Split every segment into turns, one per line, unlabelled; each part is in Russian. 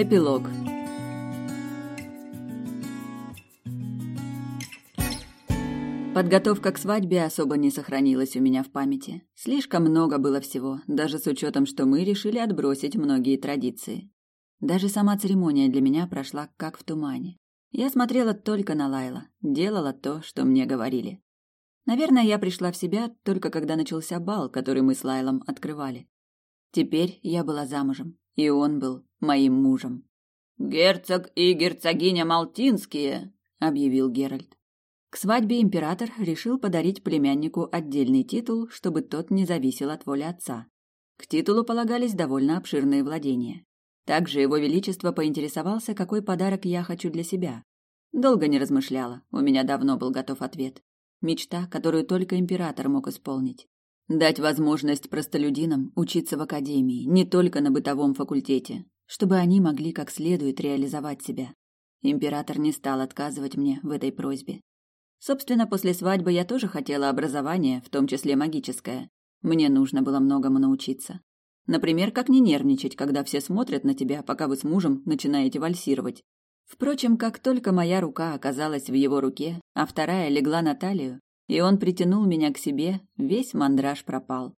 Эпилог Подготовка к свадьбе особо не сохранилась у меня в памяти. Слишком много было всего, даже с учетом, что мы решили отбросить многие традиции. Даже сама церемония для меня прошла как в тумане. Я смотрела только на Лайла, делала то, что мне говорили. Наверное, я пришла в себя только когда начался бал, который мы с Лайлом открывали. Теперь я была замужем, и он был моим мужем.
«Герцог и герцогиня Малтинские», — объявил Геральт.
К свадьбе император решил подарить племяннику отдельный титул, чтобы тот не зависел от воли отца. К титулу полагались довольно обширные владения. Также его величество поинтересовался, какой подарок я хочу для себя. Долго не размышляла, у меня давно был готов ответ. Мечта, которую только император мог исполнить. Дать возможность простолюдинам учиться в академии, не только на бытовом факультете, чтобы они могли как следует реализовать себя. Император не стал отказывать мне в этой просьбе. Собственно, после свадьбы я тоже хотела образования, в том числе магическое. Мне нужно было многому научиться. Например, как не нервничать, когда все смотрят на тебя, пока вы с мужем начинаете вальсировать. Впрочем, как только моя рука оказалась в его руке, а вторая легла на талию, и он притянул меня к себе, весь мандраж пропал.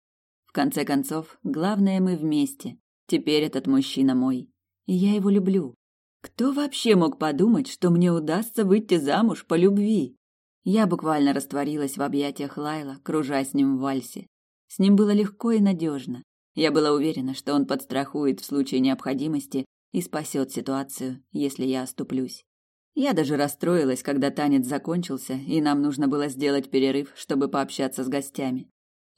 В конце концов, главное мы вместе. Теперь этот мужчина мой. И я его люблю. Кто вообще мог подумать, что мне удастся выйти замуж по любви? Я буквально растворилась в объятиях Лайла, кружась с ним в вальсе. С ним было легко и надежно. Я была уверена, что он подстрахует в случае необходимости и спасет ситуацию, если я оступлюсь. Я даже расстроилась, когда танец закончился, и нам нужно было сделать перерыв, чтобы пообщаться с гостями.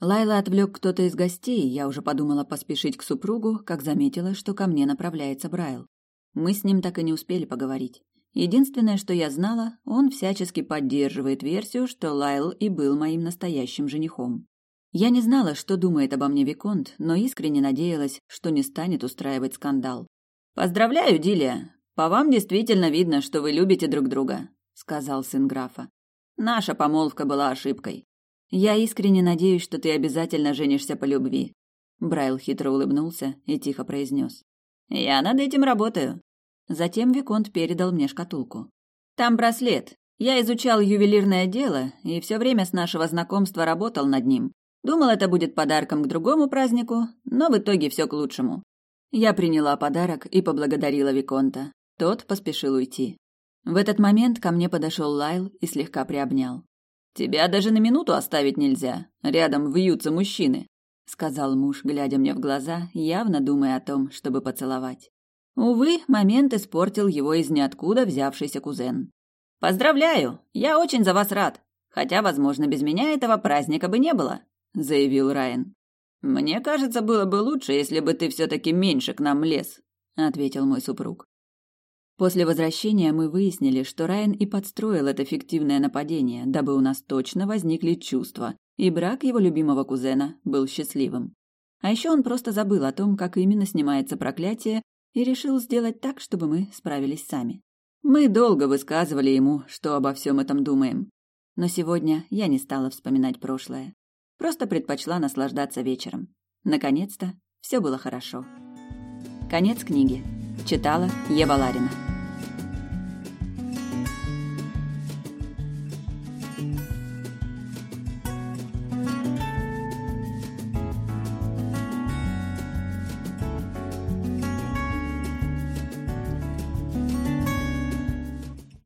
Лайла отвлек кто-то из гостей, я уже подумала поспешить к супругу, как заметила, что ко мне направляется Брайл. Мы с ним так и не успели поговорить. Единственное, что я знала, он всячески поддерживает версию, что Лайл и был моим настоящим женихом. Я не знала, что думает обо мне Виконт, но искренне надеялась, что не станет устраивать скандал. «Поздравляю, Дилия! По вам действительно видно, что вы любите друг друга», — сказал сын графа. «Наша помолвка была ошибкой. Я искренне надеюсь, что ты обязательно женишься по любви». Брайл хитро улыбнулся и тихо произнес. «Я над этим работаю. Затем Виконт передал мне шкатулку. «Там браслет. Я изучал ювелирное дело и все время с нашего знакомства работал над ним. Думал, это будет подарком к другому празднику, но в итоге все к лучшему. Я приняла подарок и поблагодарила Виконта. Тот поспешил уйти. В этот момент ко мне подошел Лайл и слегка приобнял. «Тебя даже на минуту оставить нельзя. Рядом вьются мужчины», — сказал муж, глядя мне в глаза, явно думая о том, чтобы поцеловать. Увы, момент испортил его из ниоткуда взявшийся кузен. «Поздравляю! Я очень за вас рад! Хотя, возможно, без меня этого праздника бы не было», — заявил Райан. «Мне кажется, было бы лучше, если бы ты все-таки меньше к нам лез», — ответил мой супруг. После возвращения мы выяснили, что Райан и подстроил это фиктивное нападение, дабы у нас точно возникли чувства, и брак его любимого кузена был счастливым. А еще он просто забыл о том, как именно снимается проклятие, и решил сделать так, чтобы мы справились сами. Мы долго высказывали ему, что обо всем этом думаем. Но сегодня я не стала вспоминать прошлое. Просто предпочла наслаждаться вечером. Наконец-то все было хорошо. Конец книги. Читала Ева Ларина.